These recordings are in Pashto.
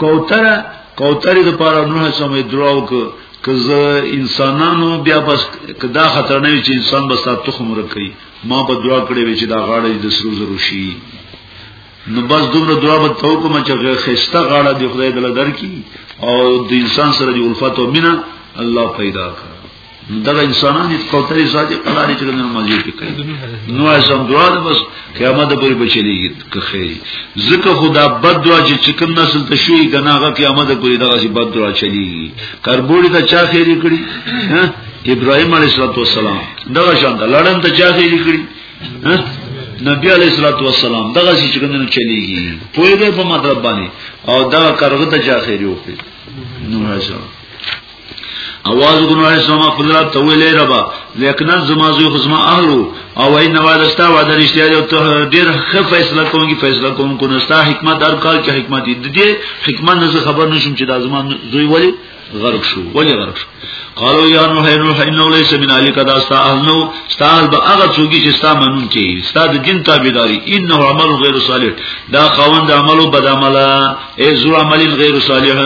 کوتر کوتر د پاره نو سمې دراو ک کزه انسانانو بیا بس کدا خطر نه وي چې انسان بس تخم ورکړي ما په دعا کړې وي چې دا غاړه د سرو زرو شي نو بس دومره دعا به تو کوم چې خسته غاړه دی خدای دل درکې او د انسان سره دی الفت او مینا الله پیدا کړ دا انسانان هیڅ کوتري ساتي قلاري چې نن مزي کې کوي نو اسم دعا ده بس قیامت پورې بچلېږي که خیر ځکه خدا بد دعا چې چکم نسل ته شوی کنه هغه قیامت پورې دغه چې بد دعا چلیږي کربوړي ته چا خیر کړی ابراهيم عليه السلام دغه شان لړم ته چا خیر کړی نبی علیہ الصلوۃ والسلام دغه چې څنګه چلیږي پوی به په مطلب باندې او دا کارغه ته جاخری وکړي نو راځه اواز غنو علیہ السلام خپل رب ته ویلې ربا لیکن زما زو خزما اهلو او وای نو ولستا و در اشتیا دی ته ډیر ښه فیصله کوونکی فیصله کوونکو نستا حکمت هر کال کې حکمت دی د دې حکمت نه خبر نشم چې د زما زوی ولی غرق شو ولی غرق شو قالو یا نوح نوح انه ليس من اهلك دا ستا اهل نو ستا اهل به هغه څوک چې ستا منون کوي ستا د دین تابعداري انه عمل غیر صالح دا خوند عملو بد عمله ای زو عمل غیر صالح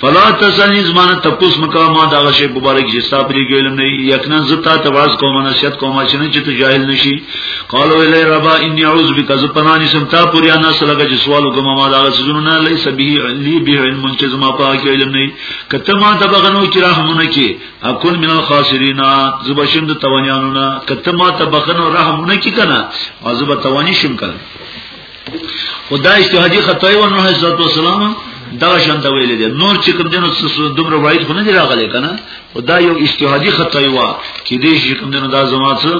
فلا تسنی زمانه تپوس مکا ما دا شی مبارک چې ستا پرې ګلم نه یقینا زتا تواز کومه نشد کومه چې نه چې ته جاهل نشي قالو الی ربا انی اعوذ بک از پنانی سم تا پوریا نه سلګه چې سوال وکم ما دا سجنو نه لیس به علی به علم چې زما پاک علم نه کته ما ته بغنو چې رحمونه کې اكون من الخاسرین زب شم د توانیانو نه کته ما ته بغنو رحمونه کې کنه او زب توانی شم کنه خدا اجتهادی خطای و نوح عزت والسلام دا شان ته ویل دي نور چې کوم دینو دومره وایي خو نه دی راغلی کنه او دا یو اجتهادي خطا یو کې دې شي کوم نه دا زما څه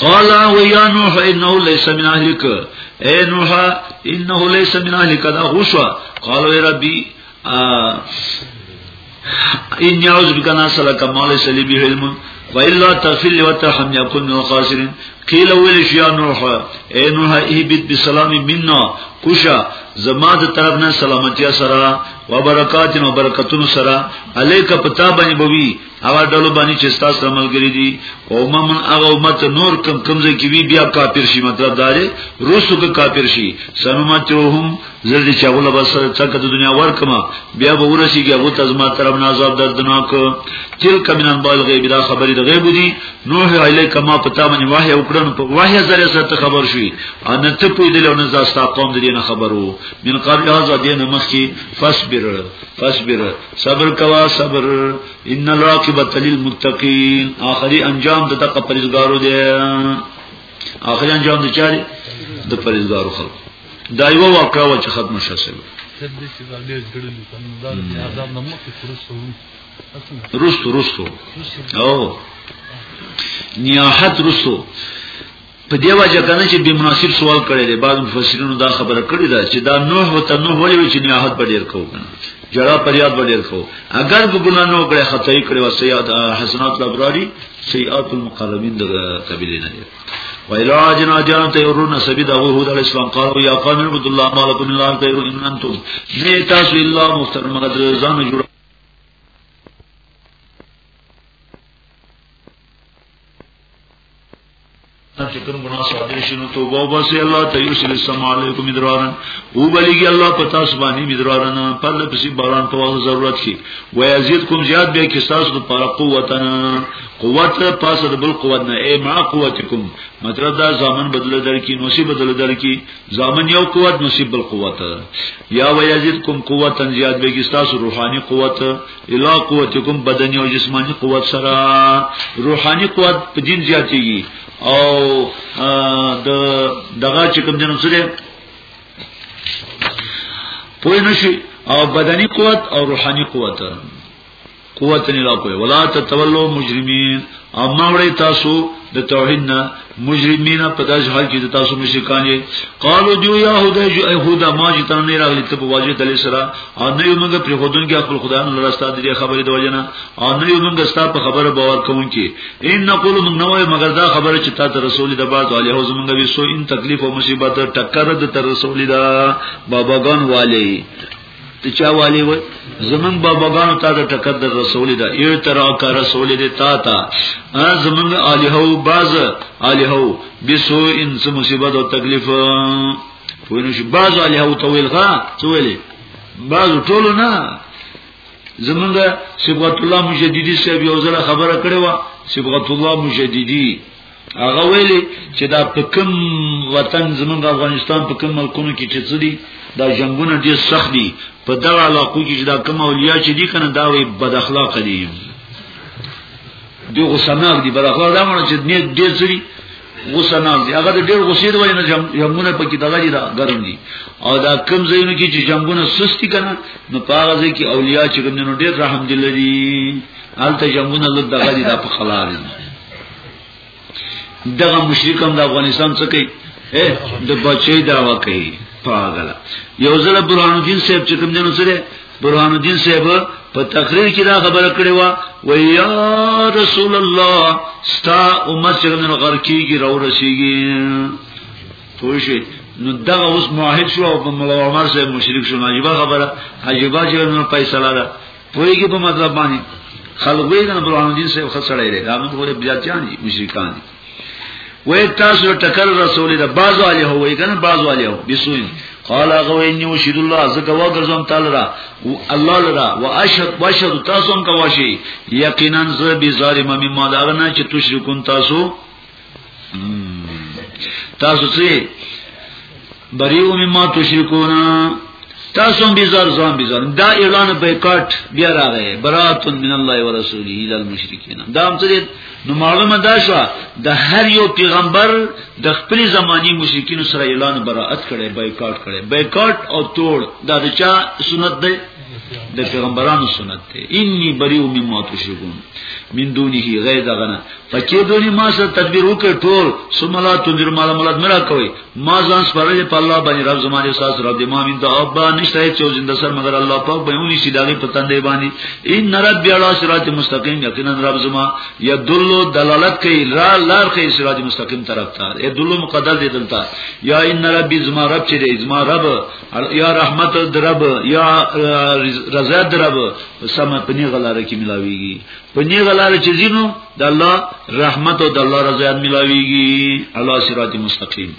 قال ويا نوح انه ليس من اهلك اي نوح انه ليس من اهلك دا غشوا قال يا ربي آه ان يعوذ بك ان اسالك ما ليس لي به علم والا تغفر لي وترحم يكون من الخاسرين قيل ويل يا نوح اي نوح اهبط بسلام منا کوشا زما د طرف نه سلامتی سره و برکات او برکتونو سره الیک پتا باندې بوي هوا ډلو باندې چې تاسو سره ملګری دي او ممن هغه امت نور کم کمزې کې وی بیا کافر شي مطلب دا دی روسو کې کافر شي سنمتهم زر دي چې غوله بس څکه د دنیا ورکما بیا به ورسیږي هغه ته زما طرف نه عذاب دردناک تل کمنان بال غیب دا خبرې د غیب دي نوح علی کما پتا باندې وحی وکړن په وحی زره سره خبر شوي ان ته په دې لونه زاستا قوم دې نه خبرو من قبل هذا دین مخکی فصبر فصبر صبر کوا صبر ان العاقبۃ للمتقین اخری انجام د تقوا پرېزګارو دی اخری انجام د چاري د پرېزګارو خلکو دا یو واقعا و چې ختم شوه سره رستو رستو او نیاحت رستو په دی وجه کنه چې به مناسب سوال کړي دي بعض مفسرینو دا خبره کړې ده چې دا نوح وته نوح ویل چې نیاحت به ډیر کو کنه جړه پریاد به ډیر کو اگر به ګناه نو کړي خطای کړي وسیات حسنات الابراری سیئات المقربین د قبیله نه ویلا جنا جان ته ورونه سبي د ابو هود علی السلام قالو یا قوم عبد الله مالک من الله خیر ان انتم نه تاسو الا مفتر مگر ځان جوړ چې کوم ګناه صادر شي نو توبه وباسي الله ته یوسل السلام علیکم مدرارن او بلیږي الله په تاسو باندې مدرارن پر لپسې باران په وخت ضرورت شي و یزيدکم زیاد به کې تاسو د پر قوتنا قوت پاسه د بل قوت نه ای ما قوتکم مطلب دا زامن بدل درکی نصیب بدل درکی زامن یو قوت نصیب بل قوت یا ویزیدکم قوتا زیاد بگی تاسو روحانی قوت الا قوتکم بدنی او جسمانی قوت سره روحانی قوت په دین زیاتیږي او د دغه چې کوم جنم سره پوه نشي او بدنی قوت او روحانی قوت قوت نه لا کوي ولا تتولوا مجرمين او ما وړي تاسو د توحید نه مجرمین په داس حال کې د تاسو مشرکان یې قالو جو يهودا جو يهودا ما چې تنه نه راغلی ته په واجب دلی سره او نه یو موږ پر خودن کې خپل خدای نه راستا دې خبرې د وجنه او نه یو موږ ستا په خبره باور کوون کې ان نقول موږ نه وای مګر دا خبره چې تاسو رسول د بعد علیه زمونږ وی سو ان تکلیف او مصیبت ټکر د تر رسول دا باباګان والی ته چا والی وای زمون باباګانو ته د تقدر رسول ده یو تر کا رسول ده تا تا زمون الہو باز الہو بسو ان مصیبت او تکلیف پوینو شي باز الہو طویل غا طویل باز ټولو نه زمونږ صبغت الله مجددي صاحب یو ځله خبره کړې و صبغت الله مجددي هغه ویلي چې دا په کوم وطن زمونږ افغانستان په کوم ملکونو کې چې څه دي دا جنگونه ډیر سخت دي په دغه علاقو کې چې دا کوم اولیا چې دي کنه دا وي بد اخلاق دي دی غسناک دي بد اخلاق دا مونږ چې نیت ډیر څه دي غسناک دي هغه ډیر غسید وای نه جنگونه پکې دغه دي دا ګرم دي او دا کم زینو کې چې جنگونه سستی کنه نو پاغه ځای کې اولیا چې کوم نو ډیر رحم دي لري حالت جنگونه لږ دغه دي دا په خلار دي دغه مشرک هم د افغانستان څخه کوي د بچي داوا کوي پاغلا یو ځل برهان الدین صاحب چې کوم دینو سره برهان الدین صاحب په تقریر کې دا خبره کړې و و یا رسول الله ستا امت چې نن غر کیږي راو رسیږي پوښي نو دا اوس موحد شو او په مولا عمر صاحب مشرک شو عجیب خبره عجیب چې نن فیصله ده پویږي په مطلب باندې خلک وایي نه بلوان دین سه خسړې لري دا موږ غوړي بیا چان دي مشرکان دي وای تاسو ټکر رسول ده بازو علی هو وای کنه بازو علی هو بسوین قال غوی نیو شید الله زکه وګرځم تعالی را او الله لرا واشهد واشهد تاسو هم کواشي یقینا ز بی ظالم مما دارنا چې تشرکون تاسو تاسو څه بریو مما تشرکون تاسو هم بیزار ځان بیزار دا اعلان بایکاټ بیا راغی برات من الله و رسوله الی المشرکین دا هم څه نو معلومه دا شو د هر یو پیغمبر د خپل زمانی مشرکین سره اعلان برائت کړي بایکاټ کړي بایکاټ او توړ دا د چا سنت دی د پیغمبرانو سنت دی انی بریو مما تشرکون من دونه غیر دغنا پکې دونی ما سره تدبیر وکړ ټول سملا تنذر مال ملت مرا کوي ما ځان سپارلې په الله باندې رب زمانه ساس رب دې ما مين ته او با نشته چې زنده سر مگر الله پاک به ونی شي دغه په تندې باندې ان رب بیالا صراط مستقیم یقینا رب زما یدل دلالت کوي را لار کوي صراط مستقیم طرف ته یدل مقدر دې دلته یا ان رب زما رب چې دې زما رب یا رحمت درب یا رضا درب سم پنی غلاره کې ملاويږي په دې غلار چې زینو د الله رحمت او د الله رضا ملاويږي الله صراط مستقيم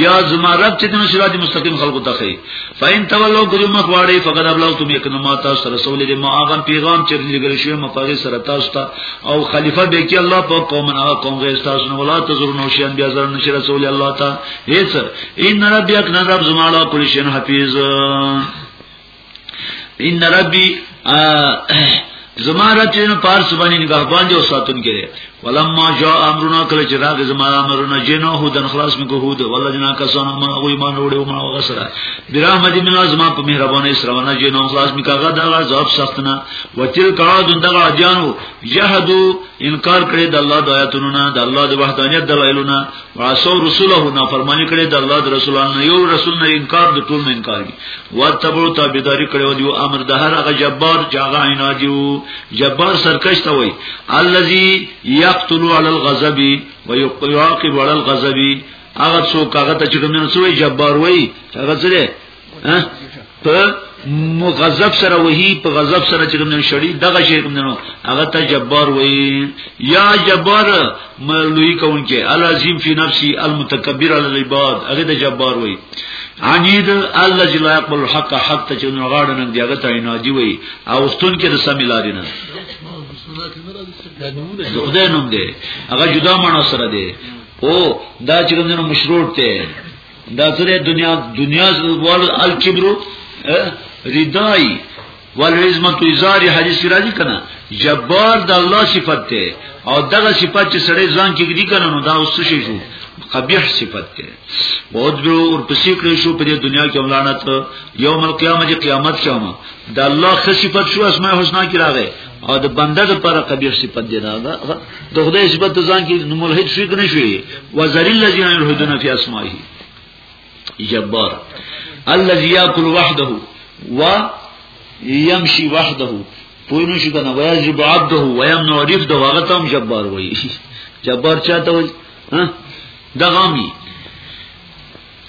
یا زما رب چې دنه صراط مستقیم خلقو ته خي فاین تولو ګرو مخ واړی فقط ابلغ تم یک نما تاسو سره رسول دې ما هغه پیغام چې لګل شوی مفاغه سره تاسو ته او خلیفہ به کې الله په قوم نه قوم غیر تاسو نه ولا تزور نو شین بیا زر نشه رسول الله ته هیڅ ان رب یک نه رب زما لا کل شین حفیظ ان ربی زما راتین پارس باندې نگهبان دی او ساتون کړي ولما جاء امرنا کله چې راغی زما امرنا جنو هودن خلاص مې کوه د ول جنا کسان ما او ایمان وروړي او ما وغسره برحمت من از ما په مهرباني سره ونه جنو خلاص مې کاغه دا عذاب سختنا وتل کاد دغه جانو جهدو انکار کړي د الله د آیاتونو نه د الله د وحدانیت دلایلونه واسو رسوله نافرمانی کړي د الله د رسولانو یو رسول نه انکار د ټول نه انکار دي واتبو تابعداري کړي دی امر د هر هغه جبار جاغه عینا دیو جبار سرکش ته وای الذي يقتل على الغضب ويعاقب على الغضب هغه څوک هغه ته چې کوم نه سوی جبار وای هغه سره په مغضب سره وਹੀ په غضب سره چې کوم شړی دغه شی کوم نه هغه ته جبار وਹੀ یا جبار ملوی کونکي العظیم فی نفسی المتکبر علی العباد هغه ته جبار وਹੀ عنید الله جل یقبل الحق حق ته چې غاړه نه دی هغه ته ناجی وਹੀ او استون کې د سمیلاری نه د خدای نوم دی هغه جدا معنی سره دی او دا چې کوم نه مشروط دی دا سره دنیا دنیا ول الکبر ردای والعظمت ازاری حدیث راځي کنه جبار د الله صفت ده او دغه صفت چې سړی ځان کې ګری کنه نو دا اوس څه شي شو قبیح صفت ده او درو ور پسې کړی شو په دنیا کې املانت یوم القیامت قیامت کې هم د الله خ صفت شو اسماء الحسنا کې راغی او د بنده لپاره قبیح صفت دی دا د خدای صفت ځان کې نو ملحد شي کنه شي وزر الذين يلحدون في اسمائه جبار الذي ياكل وحده و يمشي وحده پوی نشو کنه ويجب عبده ويمنع رفده هغه تم جبار وایي جبار چاته وایي ها دغامی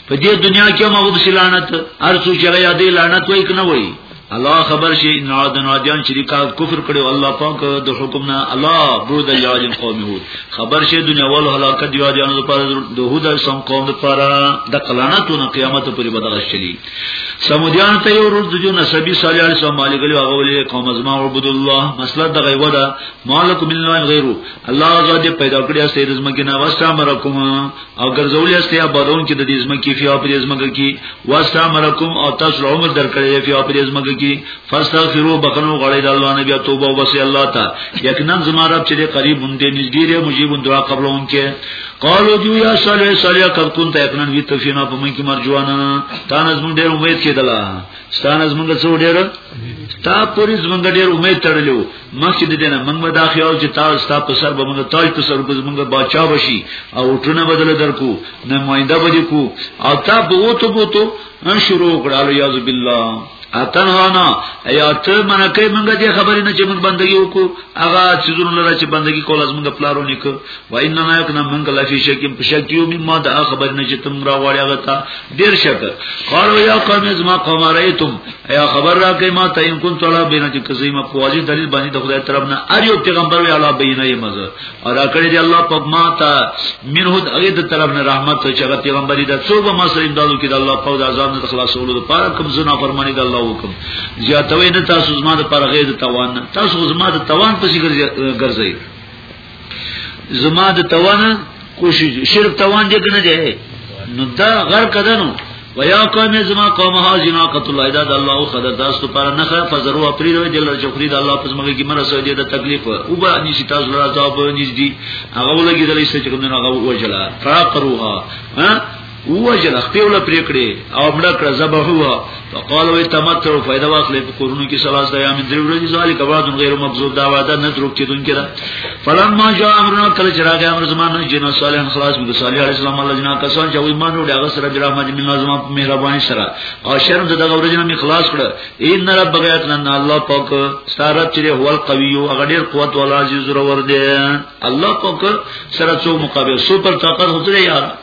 په دې دنیا کې هم هغه لعنت هر څو چې یا دې لعنت وای کنه وای الله خبر شي ان عاد نادیان چې کا کفر کړو الله پاک د حکم نه الله برود یاجن قوم هود خبر شي دنیا ول هلاکت دی یاجن د پر د هود سم قوم د پر د قلانتونه قیامت پرې بدل شي سمودیان ته یو روز جو نسبی صلی الله علیه و مالک له هغه ولې قوم ازما عبد الله مسله د غیبه ده مالک من الله غیره الله زاد پیدا کړی سید زمګی نه واسطه مرکم او ګرځولې است یا بارون کې د دې زمکه فی اپ دې زمکه کې واستعملکم او تاسو عمر درکړې فی اپ دې زمکه کې فاستغفروا بخنو غړې د الله نبی توبه او بس الله تا یقینا زما رب چې قریب مونږ دې نږدې دې مجیب دعا قبلون کې قالو جو یا صالح صالح قد كنت یقینا وی تفینا په من کې مرجوانا تا نظم ډېر امید کېدلا ستان نظم څو ډېر تا پوری زمونږ ډېر امید تړلو مخکې د دینه موږ به دا خیال چې تاسو ستا په سر به موږ تاج په سر کوز موږ بادشاہ بشي او ټونه بدل درکو نه ماینده به کو او تا به وته بوته ان شروع کړه یاذ بالله اتن هانا ایا ته منه کوي موږ دې خبرې نه چې موږ بندگی وکړو هغه چې زونه لره چې بندگی کول از موږ پلارو نه کو و انما یکنا من کلا فی شک شکیو مما دا خبر نه چې تم را وړیا غتا ډیر شک قالو یا قوم از ما قوم رایتم یا خبر را کې ما تیم کن تعالی بنا چې کزی ما قواجی دلیل باندې د خدای طرف نه ار یو پیغمبر وی الله بینه یې مزه اور اکړه دی الله په ما تا منه د هغه د طرف نه رحمت ته چې پیغمبر دې څوب ما سره امدادو کې د الله په عذاب نه خلاصولو لپاره کوم زنا فرمانی د الله حکم زیاتوي نه تاسو زما د پرغې د توان تاسو زما د توان په شي ګرځي زما د توان کوشش شرک توان دې کنه دی نو دا غر کدنو ویا قوم زما قوم ها جنا قتل ایدا د الله خدای تاسو پر نه خره فزرو اپریل وی دل چخری د الله پس مګه کی مر سو دې د تکلیف او با ان شي تاسو را ځاب نږدې هغه ولګی دلې چې کوم نه هغه وجلا فقروها ها ووجل خپل پریکړي او مړه کړ ذبح هوا فقال وي تمتع فائدہ واخلې په کورونو کې سلاس دیا من درې ورځې ذالک بعد غیر مبذور دا وعده نه درو کې دن کړه فلما جاء امرنا کله چې راغی امر زمانه جن صالح خلاص بن صالح علیه السلام الله جنا کسان چې ایمان وروړي هغه سره د رحمت من لازم په مهرباني سره او شرم دغه ورځې نه خلاص کړه ان رب بغیت لنا الله پاک ستاره چې هو القوی او هغه ډیر قوت او عزیز ور دی الله پاک سره څو مقابل سپر طاقت هوتره یار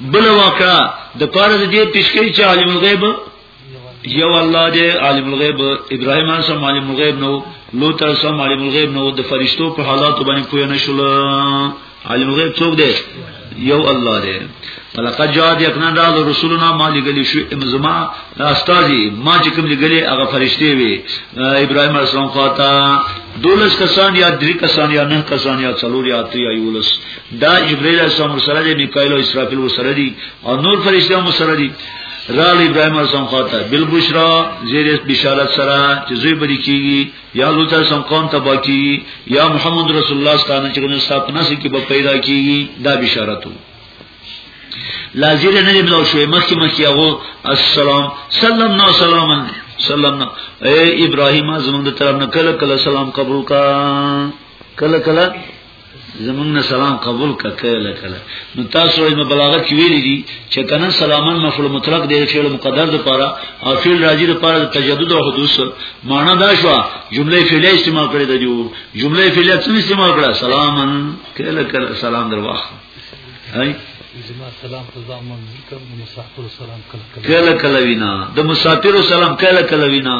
بل واقع د پاره د دې پیشکې چې عالم الغیب یو الله دې عالم الغیب ابراهیم اسلام عالم الغیب نو لوط اسلام عالم الغیب نو د فرشتو په حالاتو باندې پوه نه شول عالم الغیب څوک دی یو الله دې فلقد جاء یقنا دا رسولنا ما لګلی شو امزما استاجی ما چې کوم لګلی هغه فرشته وي ابراهيم عليه السلام خواته دولس کسان یا درې کسان یا نه کسان یا څلور یا اتیا یولس دا جبرئیل السلام سره دی میکائیل او اسرافیل سره دی او نور فرشتي هم سره دی را ابراهيم السلام خاطر بل بشرا زیر بشارت سره چې زوی بری کیږي یا لوط السلام قوم تبا کیږي یا محمد رسول الله ستانه چې کوم ستاپنه سي کې به پیدا کیږي دا بشارتو لازیر نه بلو شوې مخکې مخکې هغه السلام صلی الله علیه وسلم صلی الله اے ابراهیم زموږ د طرف نه کله کله سلام قبول کا کله کله زمونږ نه سلام قبول ککله کله نو تاسو علم بلاغت کې ویلي دي چې کنه سلامن مفعول مطلق دی فعل مقدر د پاره او فعل راځي د پاره د تجدد او حدوث معنا دا شو جمله فعلیه استعمال کړی دی جمله فعلیه څنګه استعمال کړه سلامن کله کله سلام درواخ هاي زما سلام په ځان منځي کوم مسافر سلام کله کله کله کله وینا د مسافر سلام کله کله وینا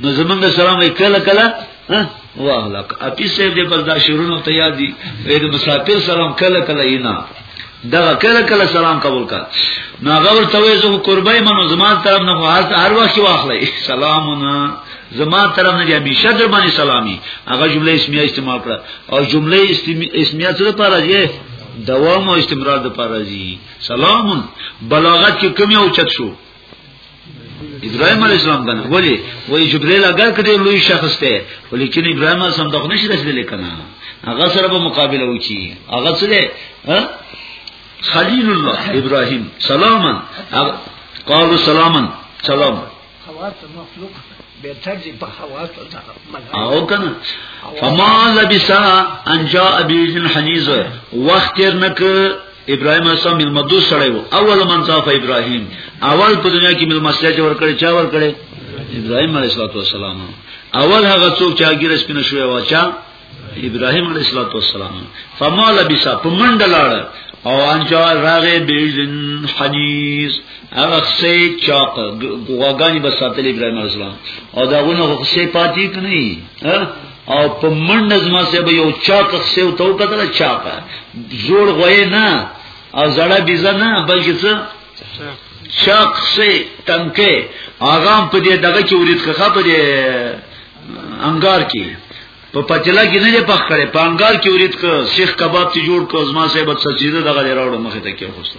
نو زمونږ سلام کله کله ها واه لک اپی سه دې بس دا شروع ته یاد دي د مسافر سلام کله کله اینا دا کله کله سلام قبول کا نا غور ته وې زه قربای منو زما طرف نه هر وخت واخلې سلامونه زما طرف نه همیشه در باندې سلامي هغه جمله اسمیه استعمال کړه او جمله اسمیه سره پر راځي دوام او استمرار د پر راځي سلام بلاغت کې کمی او چت شو ابراهيم عليه السلام باندې ولی وای جبريل اگر کړي لوی شخص ته ولیکن ابراهيم عليه السلام دغه نشي رسیدل کنه هغه سره به مقابله وکي هغه سره خلیل الله ابراهيم سلاما قالوا سلاما سلام خواص مخلوق به ترځي په خواص او کنه فما لبسا ان جاء بيجن حنيز وخت تر نک ابراهيم اسلام ملمدو سره وو اول من صاف ابراهيم اول په دنیا کې ملمسیا چې ورکړي چا ورکړي ابراهيم عليه السلام اول هغه څوک چې هغه رسپنه شوی واچا ابراهيم عليه السلام فمال بيسا په منډه لاړ او انجا راغه بیزن حنیز هغه سه چاق غوغانی بساتل ابراهيم عليه السلام او داونه خو سه پاتې کني او په منډه زما سه به یو چا تخسه او تو کتل چا په جوړ غوې نه او زړه بيزه نه بلکې څه شاق سه تنکه آغام په دې دغه کې ورید خخه په دې انګار کې په پچلا کې نه پخ کړي په انګار کې ورید ک شیخ کباب ته جوړ کو زما سه به سجده دغه راوړ مخه ته کې خوسته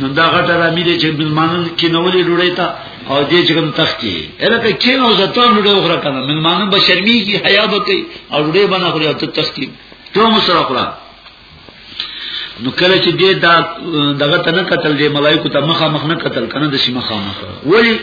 نو دا غټه را مې دي چې ملمانو کې نو لري ډوړې تا او دې چې کوم تختی الکه کې نو زته نو ډوړې وخره کنه ملمانو به شرمي کی حیا به کوي او ډوړې باندې خوري او ته تختی ته مو سره خورا نو کله چې دې دا دغه تنه قتل دې ملایکو ته مخه مخ نه قتل کنه د شي مخه مخ ولی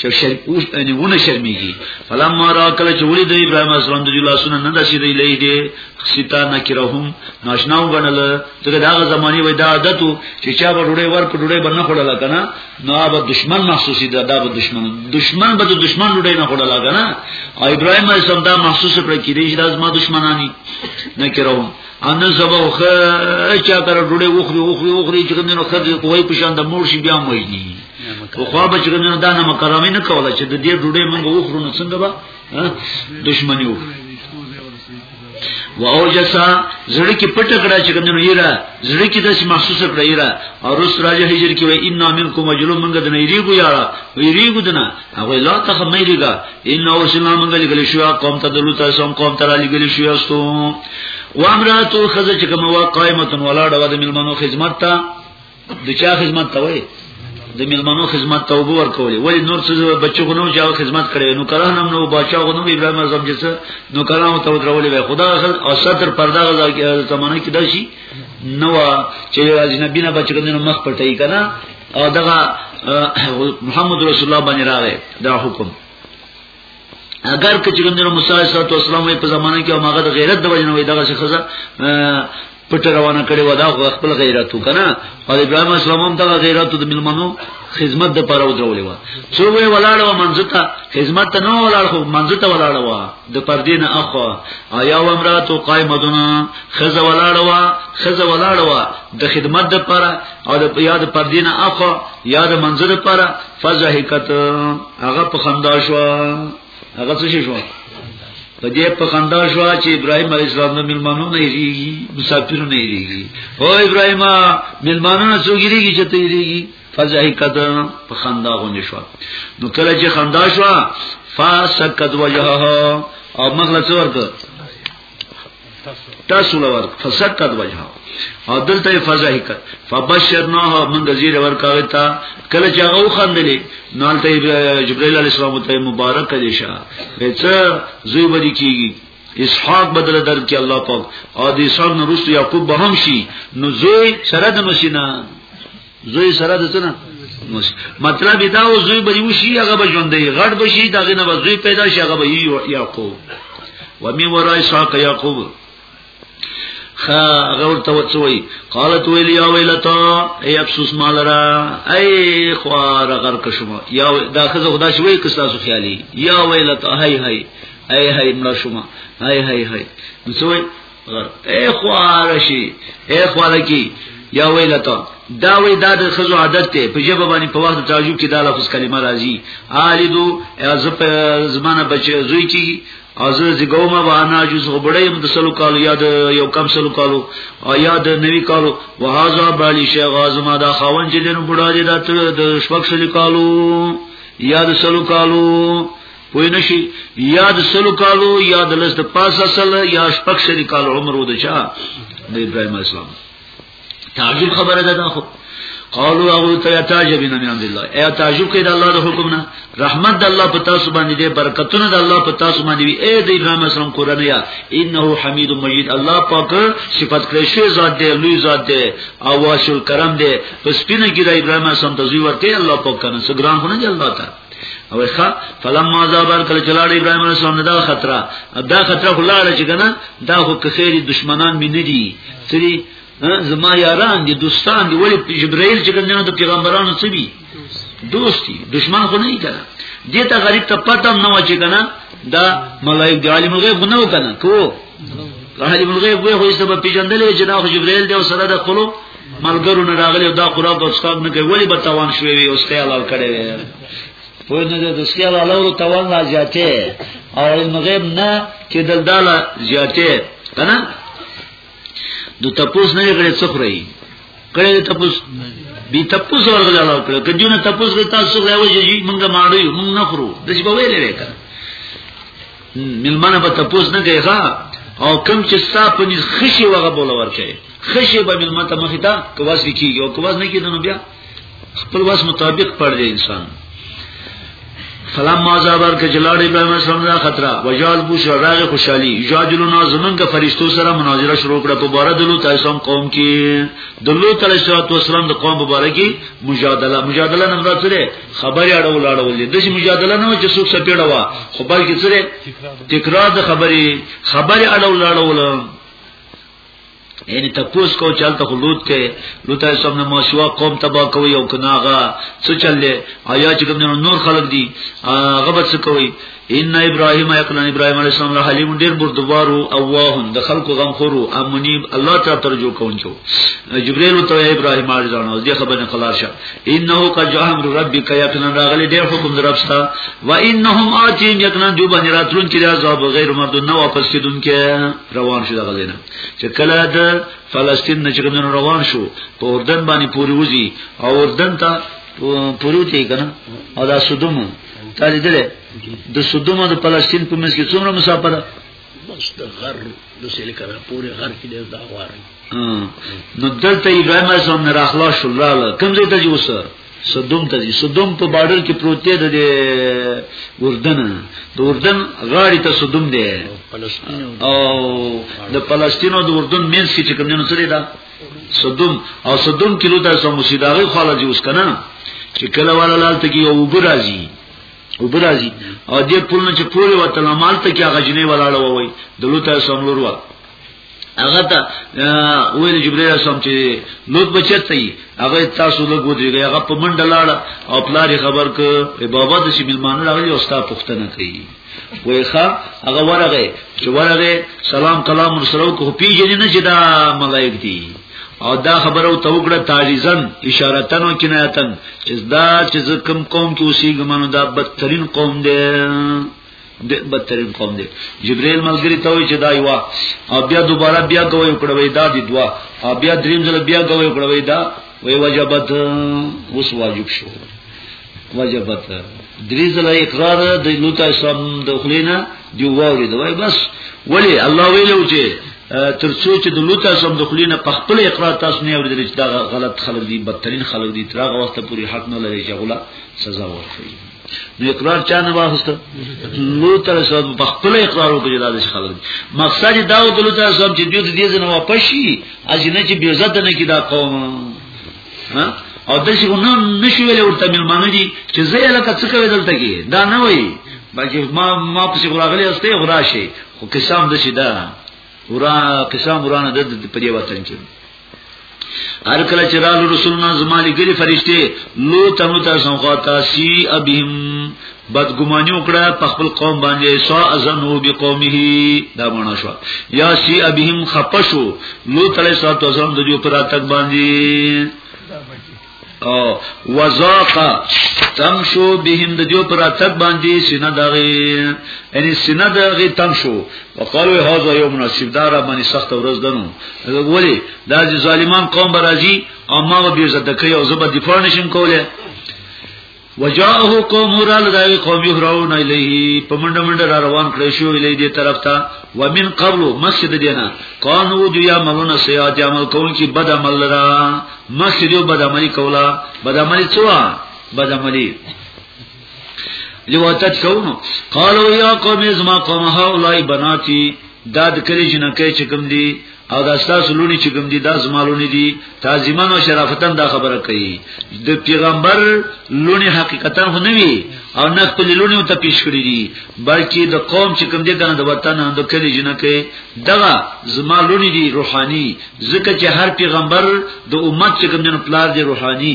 چې شر اوس ان ونه شرمېږي فلما را کله چې ولید ابراهیم اسلام د جلا سونه نه داسې دی لې دي ستا نکرهم ناشنا وګڼل چې داغه زمانی وې دا عادت چې چا به ډوړې ور په ډوړې باندې خړل کنه نو به دشمن محسوسې دا دا به دشمن دشمن به دشمن ډوړې نه خړل کنه او ابراهیم اسلام دا محسوس پر کې دي چې لازم دشمنانی نکرهم ان زبو خ چا تر ډوړې وخري وخري وخري چې کوم نو خدای کوی په شان د مور شي بیا مې او خو به چې نه دا نه مکرامي نه کوله چې د دې ډوډۍ موږ وخورو نو څنګه به دښمني وکړو و اوجسا زړه کې پټ کړه چې کنه نو یرا زړه کې داسې محسوس کړه یرا او رس راځي هجر کې و ان منکم مجلو منګ د نه یریګو یارا یریګو دنا هغه لا ته مې یریګا ان او سلام منګ لګل شو قوم ته دلو تاسو هم قوم ته لګل شو یاستو و امراتو خزه چې کوم وا قائمتن ولاړه و د ملمنو خدمت ته د چا خدمت ته وای د ملمنو خدمت ته وګور کولې ولی نور څه بچو غنو جاو خدمت کړي نو کران هم نو بچا غنو ابراهيم اعظم جس نو کران ته ودرولې وای خدا اصل او ستر پرده غزا زمانه کې دشي نو چې اجنبي نه بچو غنو مخ پټي کنه او دغه محمد رسول الله باندې راغی دا حکم اگر که چې ګندنه موسی علیه السلام په زمانه کې او ماغه د غیرت د وجه نه وي دغه څه خزه پټ روانه کړي ودا خپل غیرت وکنه او ابراهیم اسلام هم دغه غیرت د ملمنو خدمت د پاره ودرولې و څو وی ولاړ و منځته خدمت نه ولاړ خو منځته ولاړ و د پردین اخو آیا و امراتو قائمتنا خزه ولاړ و خزه ولاړ و د خدمت د پاره او د یاد پردین اخو یاد منځته پاره فزهکت هغه په خندا شو هغه څه شو په دې په خندا شو چې ابراهيم عليه السلام نو ملمانو نه یریږي مسافر نه یریږي او ابراهيم ملمانو نه څوګریږي چې ته یریږي فزحکت په خندا غونې شو نو کله چې خندا شو فاسکت وجهه او مخلص ورته تاسو لور فسقط وجهه او دلته فزا حقت فبشرناه من غزیر ور کاوه تا کله چې هغه خندلې نو ته جبرائیل علیہ السلام ته مبارک دې شه وڅ زوی ودی کیږي اسحاق بدل در کې الله پاک او دې سر نو رسو یعقوب به هم شي نو زوی سره د مسینا زوی سره د څنګه مطلب دا و زوی به وشي هغه به ژوندې غړ بشي دا غنه به زوی پیدا شي هغه به یعقوب و می ورای ساق یعقوب خا هغه ورته وڅوي قالت ویل یا ویلتا ای افسوس مالرا ای خوار غر کشما یا دا خزه خدا شوی کستا سو خیالي یا ویلتا هی هی ای هی مړ شما هی هی هی نو څوي اے خوارشی اے خوارکی یا ویلتا دا وی دا د خزو عادت ته په جبه باندې په وخت تعجب کې دا لفظ کلمه راځي عالدو از په زمانہ بچي زوی کی از زګوما وانا جز غبړې د سلو کال یاد یو کم سلو کالو او یاد نوی کالو وهذا بالی شیخ غازما دا خاون چې دین بډا دي د شپږ سلو کالو یاد سلو کالو پوی نشي یاد سلو کالو یاد لست پاس اصل یا شپک شری کال عمر ود چا د ابراهیم اسلام تعجب خبره ده دا خو قالو او ته تعجب نه من الله اے تعجب کړه الله د حکم نه رحمت د الله پتا سو باندې دې برکتونه د الله پتا سو باندې وی اے د ابراهیم اسلام قرانیا انه حمید مجید الله پاک صفات کړی شی ذات دی لوی ذات دی او واشل کرم دی پس پینه کې د ابراهیم اسلام تزوی ورته الله پاک کنه سګران هونه دی الله تعالی او ښا فلما زابر کله چلاړ ابراهيم عليه السلام دا خطر دا خطر خلاړ چې کنه دا خو کخيري دشمنان مې نه دي سری زما یاران دي دوستان دي ولی جبرائیل چې کنه د پیغمبرانو څخه دي دوستي دشمن خو نه کړه دې ته غریب ته پته نه و چې کنه دا ملائک دی عالم الغیب نه و کنه کو عالم الغیب وې خو سبب پیژندلې چې دا خو جبرائیل دی او سره د خپل ملګرو نه راغلی او دا قرآن په استاد نه کوي ولی به توان شوی وي او سیال حلال کړي وي په نه د سیال حلال او توان نه زیاته او علم غیب نه چې دلداله زیاته کنه د تپوس نه غړي څخري کړي تپوس بي تپوس ورغله الله کړ کجو نه تپوس غي تاسو غوي چې مونږه ماړو مونږ نه خورو د څه په ویلې وکړه ملمنه به تپوس نه کوي ښا او کم چې ستا په نس خشي وغه بوله ورکړي خشي به ملمنه ته مخې ته کواس کیږي او کواس نه کیدنو بیا خپل واس مطابق پړ دی انسان فلما زابر ک جلاړ ابراهيم اسلام دا خطر وجال بو شراغ خوشحالي یجادلنا زمنګ فرشتو سره مناظره شروع کړه په بار دلو تاسوم قوم کې دلو تل شات وسلام د قوم مبارکي مجادله مجادله نه راځره خبرې اړول اړول د دې مجادله نه چې څوک سپېړه وا خو بلکې سره تکرار د خبرې خبرې اړول اړول یعنی تپوس کو چلته خلود کې لوتای سم نه ماشوا قوم تبا کوي او کناغه څه چلې آیا چې کوم نور خلک دي هغه به څه کوي ان ابراهيم يقنا ابراهيم عليه السلام له حليم ډير بردبار او واه د خلق غم خورو امني الله تعالی ترجو کونچو جبريل تو ابراهيم عليه السلام او دې خبره خلاص شه انه قد جاء امر ربك يقنا راغلي ډير حکم درپستا و انهم اتين يقنا جو باندې راتلون کې عذاب غیر مرد نه واپس کیدون کې روان شي دغه دینه چې کله د فلسطین نه چې روان شو په اردن باندې پوری وزي او اردن ته پروتي کنه او دا سودوم تا دې دلې د سودوم د فلسطین په منځ کې څومره مسافه ده بس د غر د سیل کرا پورې غر کې ډېر دا واره نو دلته ابراهیم علیه السلام نه راخلا شو لاله کوم ځای ته جوسه سودوم ته دي سودوم په بارډر کې پروت دی د اردن د اردن غاړې ته سودوم دی او د فلسطین او د اردن مینس کې کوم نه سره ده صدوم او صدوم کلو ته سم مسیداغه خاله جوس کنه چې کله والا لال ته کې یو وبرازي وبرازي او دې پلن چې پوره وته مال ته کې هغه جنې ولاړ وای دلو ته سم لور وا هغه ته ویل جبرئیل اسلام چې لوط بچت ای هغه تاسو له ګوډیږي هغه په منډه لاړ او پلاری خبر ک بابا د سی ملمانو راغلی او ستا پښتنه کوي وای ښا هغه ورغه چې ورغه سلام کلام سره کو پیژنې نه چې دا ملائک دي او دا خبرو ته وګړه تاریزن اشاره تنو کنایتن چې دا چې کم قوم کې اوسې ګمانو دا بدترین قوم دی د بدترین قوم دی جبرئیل ملګری ته وی چې دا یو او بیا دوباره بیا کوي کړه وی دا دی دوا او بیا دریم ځل بیا کوي کړه وی دا وی وجبت اوس واجب شو وجبت درې ځله اقرار د لوط اسلام د خلینا دی ووري دوی بس ولی الله ویلو چې تر څو چې د لوط اسلام د خلینا په خپل اقرار تاسو نه اوریدل چې دا غلط خلک دي بدترین خلک دي تر هغه وخت پورې حق نه لري چې غلا سزا ورکړي نو اقرار چا نه واخست لوط اسلام په خپل اقرار وکړي دا چې خلک مقصد دا و د لوط اسلام چې دوی د دې نه واپس شي اجنه چې بې عزت نه کی دا قوم او د شي نو نشو ویل ورته ملمانه دي چې زه لکه څه کوي دلته کې دا نه وای بلکې ما ما په شغل غلي استه غرا شي خو قسم د شي دا ورا قسم ورانه د په دې وطن کې هر کله چې رال رسولنا زمالي ګری فرشته لو تنو تاسو خو تاسو ابهم بدګماني وکړه په خپل قوم باندې سو ازنو بقومه دا معنا شو یا سی ابهم خپشو لو تعالی سات ازن د جو پر اتک باندې او وزاق تمشو بهم د جو پر اتک باندې سینه دغه یعنی سینه دغه تمشو وقالو هاذا یوم نصیب دار باندې سخت ورځ دنو ولی دا ظالمان قوم برازي اما به عزت کوي او زبر دفاع نشم کوله وجاءه قوم رال دای قوم یهرون الیه پمند مند را روان کړی شو الی دې طرف ته ومن قبل مسجد دینا قانو جو یا ملون سیا جامل کون کی بد عمل را مسجد یو بد عملی کولا بد عملی چوا بد عملی لواتت کونو قالو یا قوم ازما قوم هؤلاء بناتی داد کلی جنکه چکم دی او دا ستاسو لونی چې کوم دي دا زمالونی دي تعظیمن او شرافتن دا خبره کوي د پیغمبر لونی حقیقتا خو نه وی او نه خپل لونی ته پیش کړی دي بلکې د قوم چې کوم دي کنه د وطن د کلی جن کې دغه زمالونی دي روحاني ځکه چې هر پیغمبر د امت چې کوم دي پلار دي روحاني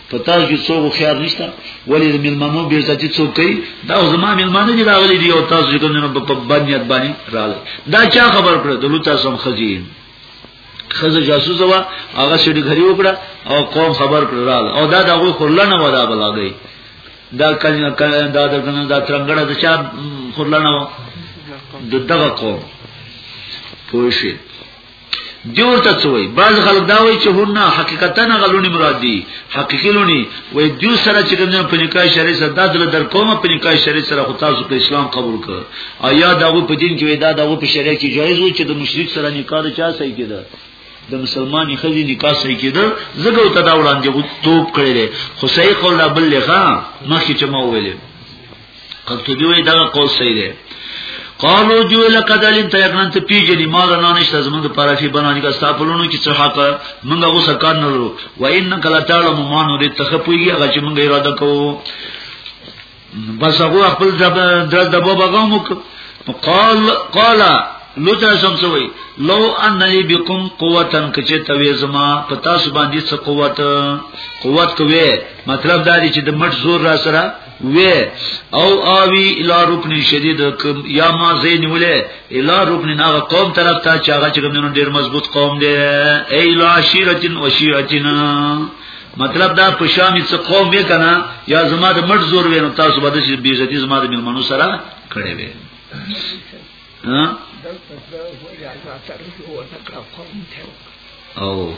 په تاسو کې څوک خیار نشته ولی د ملمنو به ځچې څوک کوي دا زما ملمنه دي راغلي دي او تاسو کوم نه په بنیاد باندې راغلي دا چا خبر کړ د لوتا سم خزین خزه جاسوس وا هغه شډي غري وکړه او قوم خبر کړ راغله او دا دغه خلنه ودا بلاګي دا کله دا د کنه دا ترنګړه د چا خلنه و د دغه قوم پوه شئ دیور ته څوی بعض خلک دا وایي چې هونه حقیقتا نه غلونی مراد دي حقیقي لونی وای دیو سره چې کوم په نکاح شری سره دا دل در کومه په نکاح شری سره خو تاسو په اسلام قبول کړ آیا دا په دین کې دا دا په شریعه کې جایز و چې د مشرک سره نکاح چا صحیح کړي د مسلمانې خزي نکاح صحیح کېده زګو ته دا وړاندې غو توپ کړی خو صحیح قول بل لغه مخکې چې ما ویلې قرطبی وی دا قول صحیح دی قالو جو لقد علمت یقنن ته پیجنی ما را نه نشته زمونږ د پارافی بنانی کا ستاپلونو کی څه حق مونږه اوس کار نه لرو و ان کلا تعالی ما نو دې تخپویږي هغه چې مونږه اراده کوو بس هغه خپل درز دبو بغام وک قال قال لو تاسو سوي لو ان لي بكم قوتن کچه توي زما پتا سو باندې څه قوت قوت کوي مطلب دا دی چې د مټ زور را سره و او اوی الی رکن شدید کم یا ما زین وله الی رکن ناغه قوم طرف ته چې هغه چې کومونو ډیر مضبوط قوم دی ای لا شیرتن و شیعتنا مطلب دا په شامې څه قوم وی کنه یا زما د مټ زور وینم تاسو به د بیزتی زما د ملمنو سره کړی وی ها او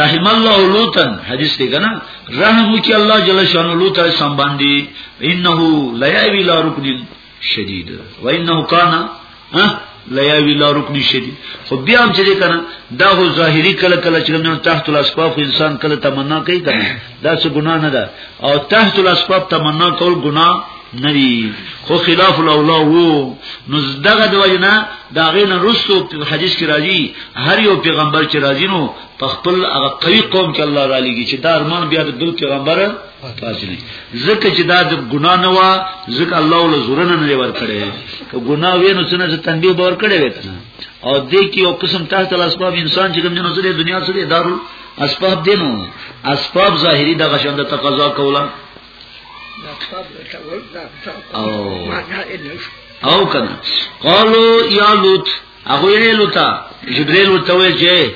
رحم الله لوطن حدیث دی کنه رحم وکي الله جل شانه لوط علیہ السلام باندې انه لا یوی لا رکن شدید و انه کان ها لا یوی لا رکن شدید خو بیا هم چې کنه دا هو ظاهری کله کله چې موږ تحت الاسقاف انسان کله تمنا کوي کنه دا څه ګناه نه ده او تحت الاسباب تمنا کول ګناه نه دی خو خلاف الاولا وو نو دغه د وجنه دا غینه رسو په حدیث کې راځي هر یو پیغمبر چې راځي نو په خپل هغه قوی قوم کې الله را لګي چې دا ارمان بیا د بل پیغمبر پاتې نه ځکه چې دا د ګنا نه و ځکه الله ول زورن نه ور کړی که ګنا وې نو څنګه چې تنبیه باور کړی وې او دې کې یو قسم تحت الاسباب انسان چې کوم نه نو دنیا سره دارو اسباب دینو اسباب ظاهری د غشن د تقاضا کولا او او کنه قالو یا لوط هغه یې لوطا جبرئیل ورته وی چې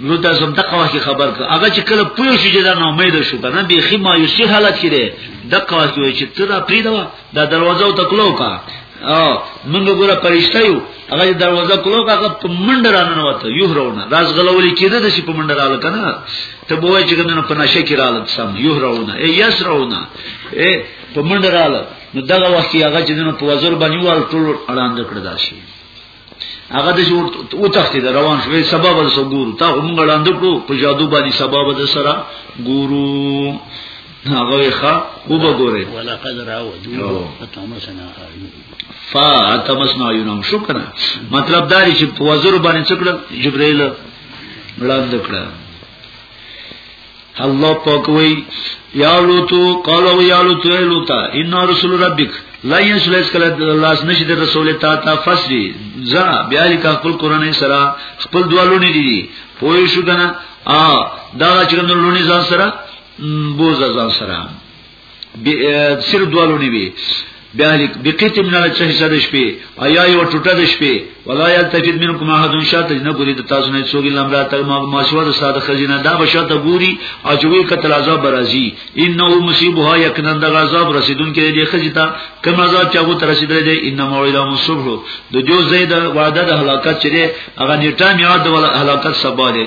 نو دا زم دغه وخت خبر کړ هغه چې کله پوه شو چې دا نو امید شو کنه به خې مایوسی حالت کړي دغه وخت وی چې تر پریدا دا دروازه او تکلو کا او موږ ګوره پرشته یو هغه دروازه کلو هغه په منډه رانه وته یو هرونه راز غلولې کېده د شي په منډه رااله کنه ته به وای چې کنه په نشه کې رااله سم یو هرونه ای یس رونه ای په منډه رااله نو دغه وخت هغه چې دنه په وزر باندې وال ټول اړاند کړ داشي هغه د جوړ او تختی د روان شوې سبب د سګورو تا هم غلاند کړو په جادو باندې سبب د سره ګورو هغه ښه او وګوره ولا قدر او دو اتمسنا فاتمسنا یونم شو کنه مطلب دا چې په وزر باندې څکړه جبرائیل وړاندې کړه الله پاک وی یا لوتو قالو یا لوتو ای لوتا ان رسول ربک لا ينسل اسکل الله نشي د رسول تا تا فسری زا بیا لیک خپل قران سره خپل دوالونی دي پوه شو کنه ا دا چې کوم لونی ځان سره بوزا ځان سره سر دوالو نیوی بیاهلیک بقیت من الله چې حصہ د شپې ایا یو ټوټه د شپې ولا یلتفت منکم احد شاته نه ګوري د تاسو نه څوګی لمرا تر ما ماشوا د ساده خزینه دا بشاته ګوري او جوی کتل عذاب راځي انه مصیبها یقینا د عذاب رسیدون کې دی خزیتا کما عذاب چې هغه تر رسیدل دی ان موعده مصبح د جو زید وعده د هلاکت چره هغه نیټه میاد ول هلاکت سبا دی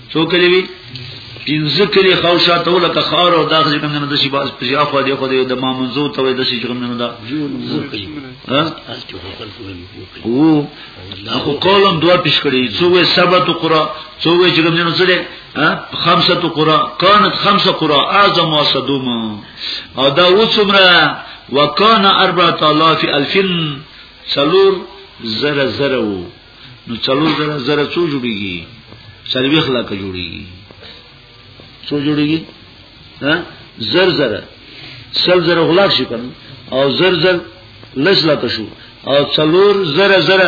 څو کلی وی پینځه کلی خو شاته ول ته خار او داخلي کوم نه د شي باز په یا خو دی خو دی د ما منزو ته وې د شي کوم نه دا ها او اخو قولم دوا پیش کړی څو وې سبت قرا څو وې چې کوم نه سره ها خمسه قرا كانت خمسه قرا اعظم وصدوم او دا وڅمره وکانه 4000 الفن سلور زره زره وو نو څلور زره زره څو جوړیږي سرویخ لا کې جوړیږي څو جوړیږي ها زر زر سل زر غلاک شي کنه او زر زر لس لا شو او څلور زر زر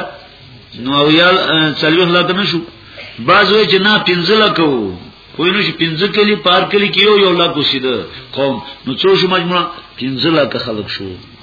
نو یا څلویخ لا نه شو باز وای چې نه پنځه لا کو خو نو چې پنځه کلی پار کلی کې یو یو لا کوسیده قوم نو څو شو مجموعه پنځه لا خلک شو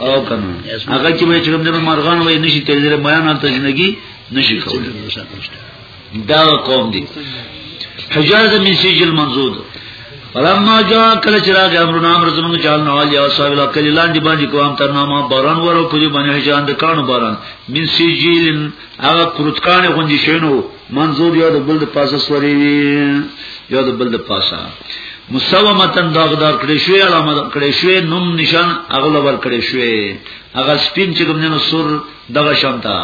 او کنه هغه چې وای چې کوم د مرغان وای نشي تل دې بیان او تجنګي نشي کولای دا قوم دي حجاز من سجل منزود فلما جاء کله چې راغی امرنا امر زمونږ چال نو علي او صاحب الله کله لاندې باندې کوم تر نامه باران ورو پوری باندې هجان د کانو باران من سجیل هغه کرتکان غونډي شینو منظور یو د بل د پاسه سوري وی یو د بل د پاسه مسومتن داغدار کړي شوی علامه کړي شوی نوم نشان اغل ور کړي شوی هغه سپین چې کوم نه سور دغه شانتا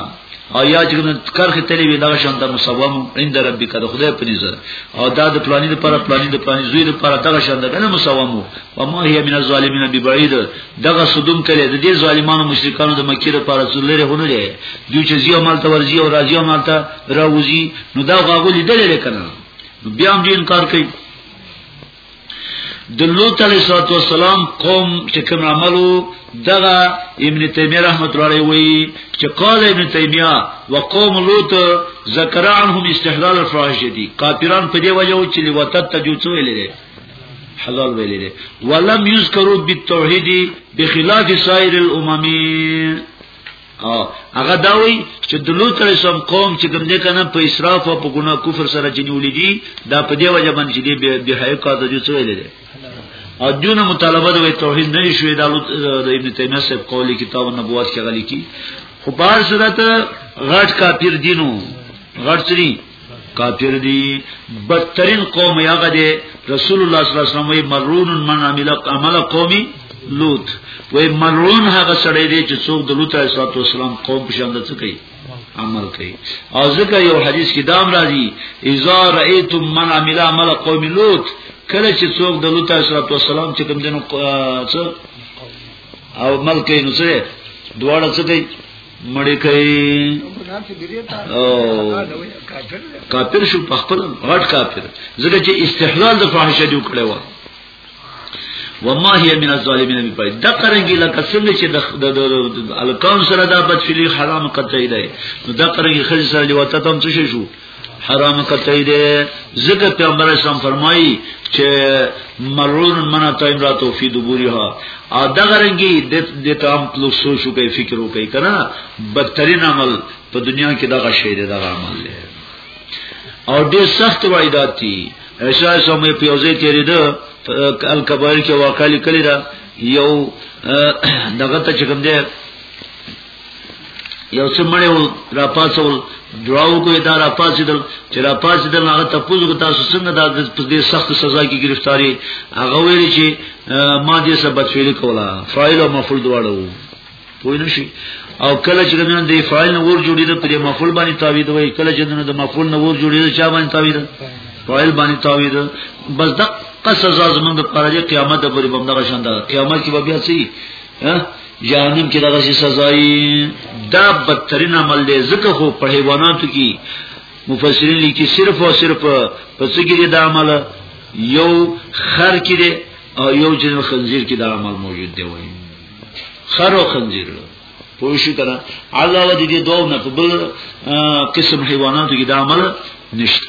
او یا چې کوم کرخه تلې وی دغه شانتا مسوم عند ربک د خدای په نظر او دا د پلانې لپاره پلانې د پلانې زوی لپاره دغه شانتا کنه مسوم وما هي من الظالمين ببعيد دغه صدوم کړي د دې ظالمانو مشرکانو د مکه لپاره څلره هونه دي دوی چې زیو مال ته ورځي او راځي مال ته راوځي نو دا غاغو لیدل لري کنه نو بیا هم دې انکار کوي د لوط علیه السلام قوم چې کوم عملو دغه ابن تیمیه رحمت الله علیه وی چې قال ابن تیمیه وقوم لوط ذکر عنهم استحلال الفاحشه دي کافران په دې وجه چې لوطت تجوڅو لري حلال ویلې دي ولم یذکروا بالتوحید بخلاف سایر الامم او هغه دا وی چې د لوط علیه السلام قوم چې کوم دې کنه په اسراف او په ګناه کفر سره جنولې دي دا په دې وجه باندې دې به حیا کا د جو څه ویلې دي او دونه مطالبه د توحید نه شوې د لوط د ابن تیمیه صاحب قولی کتاب النبوات کې غلي کی خو بار صورت غټ کافر دینو غټ سری کافر دی بدترین قوم یاغه دی رسول الله صلی الله علیه وسلم وی مرون من عمل عمل قومي لوط وی مرون هغه سړی دی چې څوک د لوط علیه السلام قوم په شان د څه کوي عمل کوي او ځکه یو حدیث کې دام راځي اذا رأيتم من عمل عمل قوم لوط کله چې څوک د لوط علیه السلام چې کوم دینو څه او ملک یې نو څه دواړه څه کوي مړی کوي او کافر شو په خپل غټ کافر ځکه چې استحلال د فاحشه دی وکړی و وما هي من الظالمين بي پای دا قرنګي لکه څنګه چې د الکان سره دا بدفعلی حرام قطعی دی نو دا قرنګي خځه سره دی وته تم څه شو حرام کړی دی ځکه پیغمبر اسلام فرمایي چې ملعون من تایم را توفی دبوریها او دغه رنګي د تام لو سوچ کوي فکر وکړي کنه بدترین عمل په دنیا کې دغه شی دی دغه عمل دی او ډیر سخت وعیدات دي اشاره سمې پیوځې تیرې ده الکبائر کې واقع لیکلی دا یو دغه ته چې کوم دی یو څه مړې و را پاسول دراو کوی دا را پاسیدل چې را پاسیدل هغه تپوز کو تاسو څنګه دا په دې سخت سزا کې گرفتاری هغه ویل چې ما دې سره بچویل کولا فاعل او مفعول دواړه وو پوه نه شي او کله چې دنه د فاعل نه ور جوړیده پر مفعول باندې تعویذ وای کله چې دنه د مفعول نه ور جوړیده چا باندې تعویذ فاعل باندې تعویذ بس دغه سزا زمونږ پر قیامت د بری بمدغه شاندار قیامت کې به بیا سي جهنم کې دغه سزای دا بدترین عمل دی ځکه خو په حیواناتو کې مفسرین لیکي صرف او صرف په څه کې دا عمل یو خر کې دی او یو جن خنزیر کې دا عمل موجود دی وایي خر او خنزیر پوه شو کنه علاوه دې دوه نه په بل قسم حیواناتو کې دا عمل نشته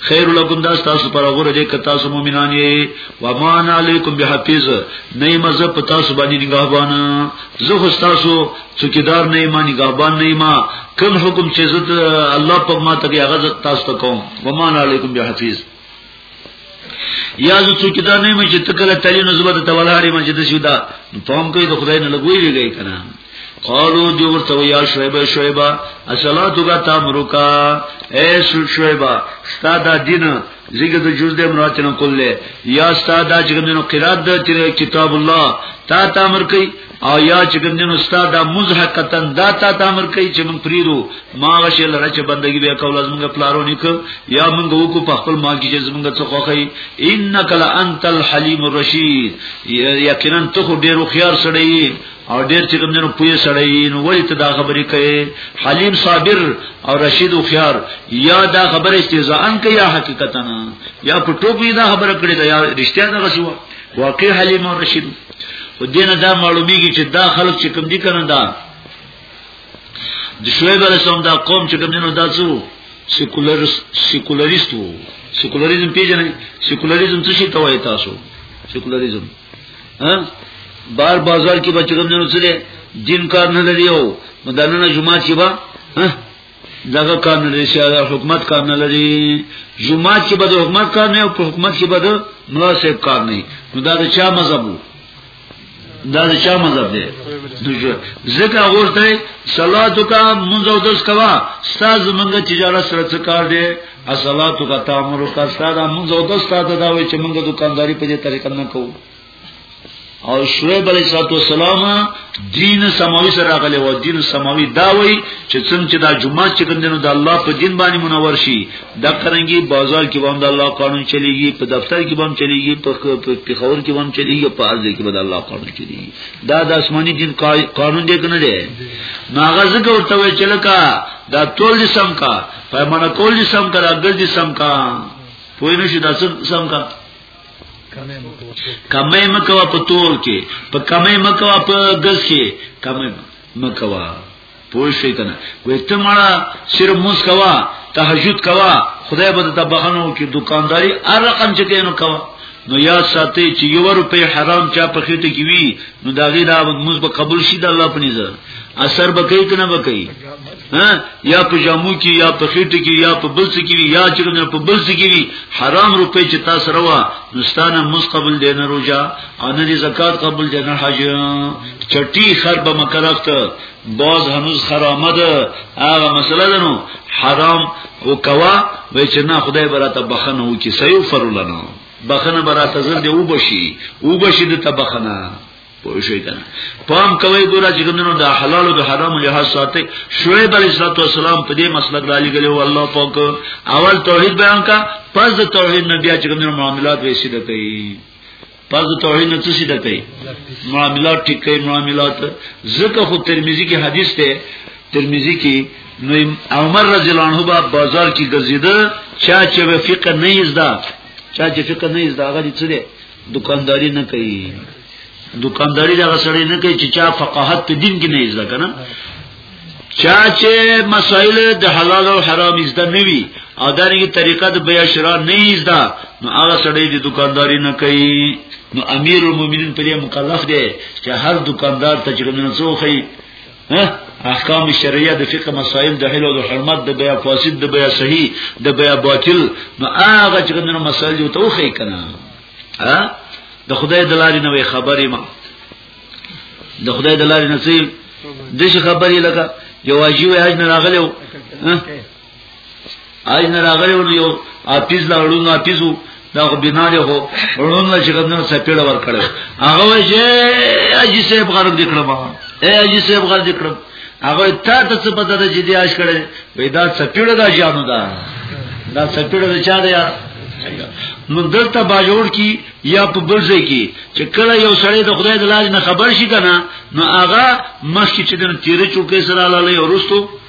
خیر لکم دا تاسو پر غره دې ک تاسو مؤمنان یې و ما انا علیکم بحفیظ نه مزه په تاسو باندې نگاهبان زه خو تاسو څوکیدار نه ما نگاهبان نه ما کوم حکم چې عزت الله په ما ته هغه تاسو ته کوم و ما انا علیکم بحفیظ یا زه څوکیدار نه ما چې تکله تعلیم زبر ته ولاري ما چې د شودا فهم کوي د خدای نه لګوي ویږي کنه قالو دی ورته یا شعیب شعیبا اصلاتو کا تامرکا اے شعیبا ستا دا دین ذکر د جز د امراتن کله یا ستا دا چې کومو قرات د کتاب الله تا تامر کوي او یا چې کومو ستا دا مزحقتن دا تا تامر کوي چې موږ پریرو ما غشل رچ بندگی به کول از موږ پلارو نیک یا موږ وکړو په خپل ما کې چې موږ څه خوخی انک لانت الحلیم الرشید یقینا ته ډیر خيار سړی او ډیر چې کوم جنو پوی سړی نو ولی ته دا خبرې کوي حلیم صابر او رشید خيار یا دا خبره استهزاءن کوي یا حقیقتا یا په ټوپی دا خبره کړې دا یا رښتیا دا غسیو واقع حلیم او رشید خو دینه دا معلومیږي چې دا خلک چې کوم دي کنه دا د شعیب علیه السلام دا قوم چې کوم جنو دا څو سیکولر سیکولریست وو سیکولریزم پیژنې سیکولریزم څه شي توای تاسو سیکولریزم بار بازار کې بچو کوم نه سره دین کار نه لري او مدانه جمعه چې با دغه کار نه لري سیاده حکومت کار نه لري جمعه چې به د حکومت کار نه او په حکومت چې به د مناسب کار نه نو دا د چا مذهب وو دا د چا مذهب دی ځکه ورته صلاتو کا منځو دس کوا استاد منګه تجارت سره څه کار دی اصلاتو کا تامر کا ساده موږ او د ساده دا وی چې موږ دکانداری په دې طریقه نه کوو او شعیب علیہ الصلوۃ والسلام دین سماوی سره راغلی و دین سماوی دا وی چې څنګه چې دا جمعه چې ګندنو د الله په دین باندې منور شي دا کرنګي بازار کې باندې الله قانون چلیږي په دفتر کې باندې چلیږي په پیښور کې باندې چلیږي په ارزه کې باندې الله قانون چلیږي دا د آسماني دین قانون دی کنه دی ناغه زګ ورته وی چې لکه دا ټول سم کا پیمانه کول دي سم کرا ګل دي سم کا پوی نشي دا سم کا کمه مکوا په تول کې په کمه مکوا په ګز کې کمه مکوا پوه شئ کنه وې ته مړه سر موس کوا تهجد کوا خدای به ته بخنو کې دکانداری هر رقم چې کینو کوا نو یا ساتي چې یو روپې حرام چا په خېټه کې وی نو دا غي دا موږ به قبول شي د الله په نظر اثر به کوي کنه به کوي ها یا په جامو کې یا په خېټه کې یا په بل څه کې یا چې نه په بل څه کې حرام روپې چې تاسو روا نستانه مس قبول دین روجا ان دې زکات قبول دین حج چټي خر به مکرفت باز هنوز خرامه ده هغه مسله ده نو حرام او کوا و چې نه خدای براته بخنه و کې سيو فرولنه بخنه براته زر دې وبشي وبشي د تبخنه پوه شئ کنه پام کوي ګوره چې کومنو د حلال او د حرام له ساتي شعیب علیه السلام په دې مسلک دالي غلي او الله پاک اول توحید بیان کا پس د توحید نه بیا چې کومنو معاملات وې سیده کوي پس د توحید نه څه سیده کوي معاملات ټیک کوي معاملات ځکه خو ترمذی کې حدیث ته ترمذی کې نو عمر رضی الله عنه با بازار کې ګرځیده چا چې فقہ نه یزدا چا چې فقہ نه یزدا هغه دې څه دکانداری نه کوي دکانداری دا سړی نه کوي چې چا فقاهت په دین کې نه زده کنه چا چې مسائل د حلال او حرام زده نه وي او دا نه طریقه د بیا شرا نه زده نو هغه سړی د دکانداری نه کوي نو امیر المؤمنین په دې مکلف دی چې هر دکاندار ته چې کوم څوخی احکام شرعیه د فقه مسائل د حل او د حرمت د بیا فاسد د بیا صحیح د بیا باطل نو هغه چې ګندنه مسائل جو توخی کنه ها د خدای د لارې نوې خبرې ما د خدای د لارې نصیب د شي خبرې لکه یو واجب حج نه راغلو آی نه راغلی ور یو اپیز لا وړونو اپیزو دا خو بنا دی خو وړونو چې کومنه سپېړه ور کړو هغه وای چې اجي صاحب غرق دکړم ما اے اجي صاحب غرق دکړم هغه تا ته څه پته ده چې دی اش کړي وای دا سپېړه دا جانو دا دا سپېړه دا چا دی یار نو دلته باجوړ کی یا په برځه کی چې کله یو سړی د خدای د لاج نه خبر شي کنه نو هغه مخکې چې د تیرې چوکې سره لاله ورستو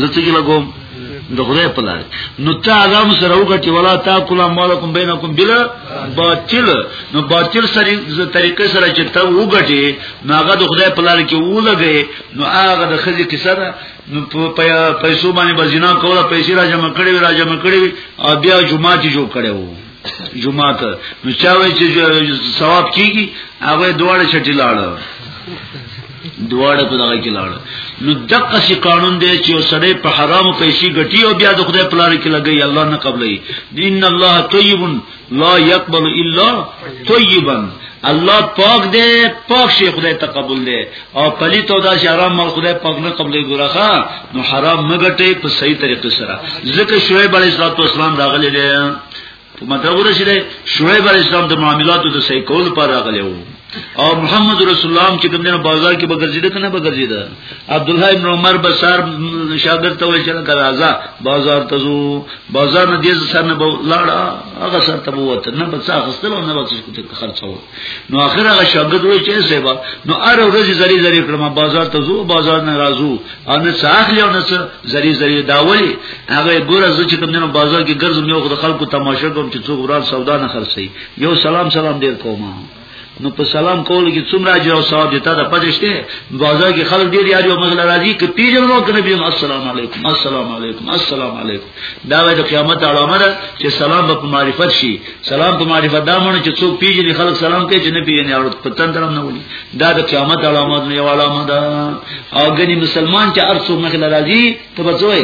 زه څه لګوم د خدای په لار نو ته هغه سره وګټي ولا تا کلا مالکم بینکم بلا باطل نو باطل سره ز طریقې سره چې ته وګټي نو هغه د خدای په لار کې ولګي نو هغه د خځې کې سره نو پیسو باندې بزینا کوله پیسې را جمع کړې را جمع کړې او بیا جمعه چې جوړ کړې وو جمعه ته نو چا وی چې ثواب کیږي هغه دواړه چټی لاړ دواړه په دغه کې لاړ نو دغه سی قانون دی چې سړی په حرامو پیسې ګټي او بیا د خدای په لار کې لګي الله نه قبلې ان الله طیب لا يقبل الا طیبا الله پاک دی پاک شي خدای تقبل دی او پلی تو دا حرام مال خدای پاک نه قبلې ګورخه نو حرام مګټې په صحیح طریقې سره ځکه شعیب علیه السلام راغلی دی په مطلب ورسېده شعیب علیه السلام د معاملاتو د صحیح کول پر راغلی وو او محمد رسول الله چې کوم دنه بازار کې بغرزیده کنه بغرزیده عبد الله ابن عمر بسار شاګرد ته وشل کرازا بازار ته زو بازار نه دې سر نه لاړه هغه سر ته ووت نه بچا خستل او نه بچا خرڅو نو اخر هغه شاګرد وای چې سبا نو ار ورځ زری زری کړم بازار ته زو بازار نه راځو ان څه اخلي او نه څه زری زری دا ولی هغه ګوره زه چې کوم نه بازار کې ګرځم یو خو خلکو تماشا کوم چې څوک وران سودا نه خرڅي یو سلام سلام ډیر کوم نو په سلام کول کې څومره اجر او ثواب دي تا د پدشته بازار کې خلک ډیر یاري او مغل راځي کې پیژنو کنه بیم السلام علیکم السلام علیکم السلام علیکم دا د قیامت علامه ده چې سلام په معرفت شي سلام په معرفت دا مونږ چې څوک پیژني خلک سلام کوي چې نه پیژني او په تن درم نه ولي دا د قیامت علامه نه یو علامه ده او ګني مسلمان چې ارڅو مخ لراځي ته بچوي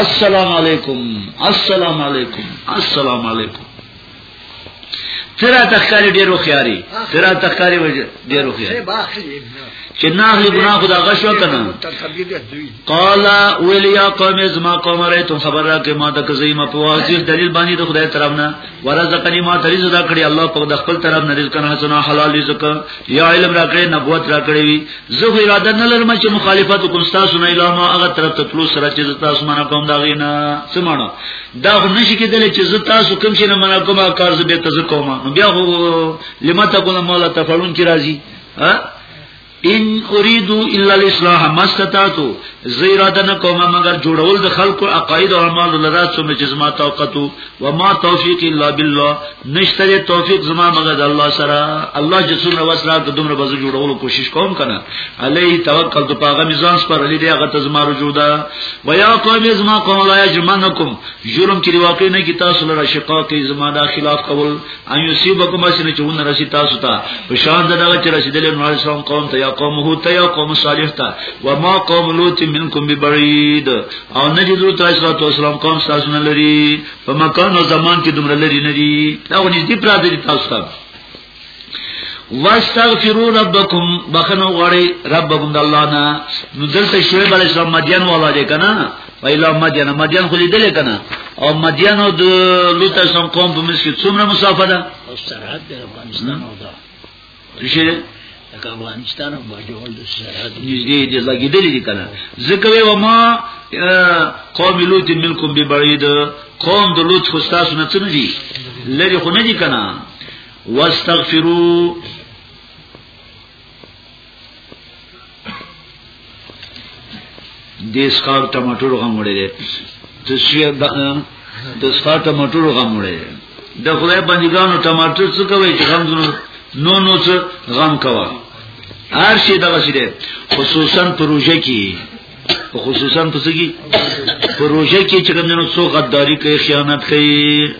السلام علیکم السلام علیکم السلام علیکم ترا تخکاری ډیرو خیاري ترا تخکاری ډیرو خیاري چې ناغلی ګناه خدا غشو کنه قال ولیا قوم از ما قوم رایتم خبر را کې ما د کزې ما په واضح دلیل باندې د خدای طرف نه ورزقنی ما تریز دا کړی الله په د خپل طرف نه رزق نه سنا حلال رزق یا علم را کړی نبوت را کړی وی زه اراده نه لرم چې مخالفت کوم تاسو نه اله ما هغه طرف ته تلو سره چې تاسو ما نه کوم دا غینا سمانه دا خو نشي کېدلی چې زه تاسو کوم شي نه منع کوم کار زه به تاسو کوم نو بیا خو لمت کوم مولا تفعلون کی راځي ها ان اريدو الا الاصلاح ما استطعتو زیراده نه کوم مگر جوړول د خلکو عقاید او اعمال لرا څو چې زما طاقت او ما توفیق الا بالله نشته توفیق زما مګه د الله سره الله چې څومره وسره د دومره بزو جوړولو کوشش کوم کنه علی توکل ته پاغه میزان سپر علی دی هغه ته زما رجوع ده و یا قوم زما قوم لا یجمنکم جرم کې واقع نه کی تاسو لره شقاق زما دا خلاف قبول ان یصيبکم اسنه چې ون رسی تاسو ته په شان دغه چې رسیدل نو اسلام قوم ته یا قوم هو ته یا قوم صالح ته و ما قوم لوط منکم ببعید او نه جوړ تاسو ته اسلام قوم تاسو نه لري په مکان او زمان کې دومره لري نه دي دا ونی دې پراته دي تاسو ته واستغفروا ربکم بخنه غړي ربکم د الله نه نو دلته شعیب علی السلام مدین والا دی کنه ویلا مدین مدین خو لیدل کنه او مدین او د لوط سم قوم په مسجد څومره مسافه ده او سرحد د افغانستان او ده شه لکه افغانستان او باجوړ د سرحد نږدې دي لګیدلې دي کنه ځکه و ما قوم لوط منکم ببعید قوم د لوط خو تاسو نه څه نه دي لری خو نه دي کنه واستغفروا دیس کار ټماټر غم وړي دي تسویه د دیس کار ټماټر غم وړي د خدای بندګانو ټماټر څه کوي چې غم زنو نو نو څه غم کوا هر شي دغه شي دي خصوصا پروژه کې خصوصا پسګي پروژه کې چې کوم نو څو غداری کوي خیانت کوي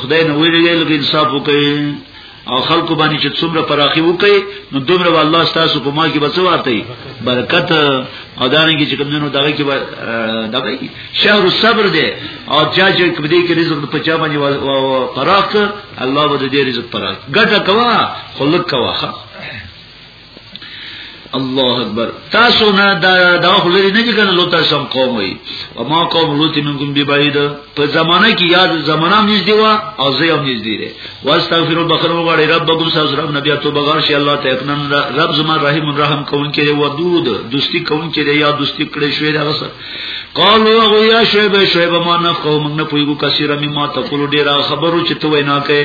خدای نو ویلې لږ انصاف وکړي او خلکو باندې چې څومره پراخي وکړي نو دومره والله تاسو په ما کې بچو ورته برکت او دانګي چې کومنو دغه کې دغه شهر الصبر دی او چا چې کوم دې کې رزق په چا باندې پراخ الله به دې رزق پراخ ګټه کوا خلک کوا الله اکبر تاسو نه دا دا خلری نه کنه لو تاسو هم قوم وي او ما قوم لوتی منکم بی بعید په زمانہ کې یاد زمانہ هم نږدې وا او زه هم نږدې ده واستغفر بخر وغړي ربکم ساز رب نبی تو بغار شي الله ته اقنن رب زما رحیم الرحم کون کې ودود دوستی کون کې یا دوستی کړې شوې دا غسر قالو او یا شعیب شعیب ما نه قوم نه پویګو کثیر مما تقول ډیر خبرو چې تو وینا کوي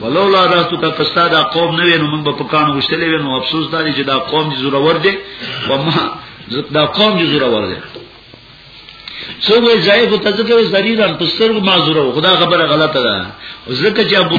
ولولا راتو کا کستا دا قوم نه وینو موږ په کانو وشتلې وینو افسوس دا چې دا قوم چې زوره ور دي و ما دا قوم چې زوره ور دي څو وی ځای په تذکر زریران په سترګو ما زوره خدا خبره غلطه ده ځکه چې ابو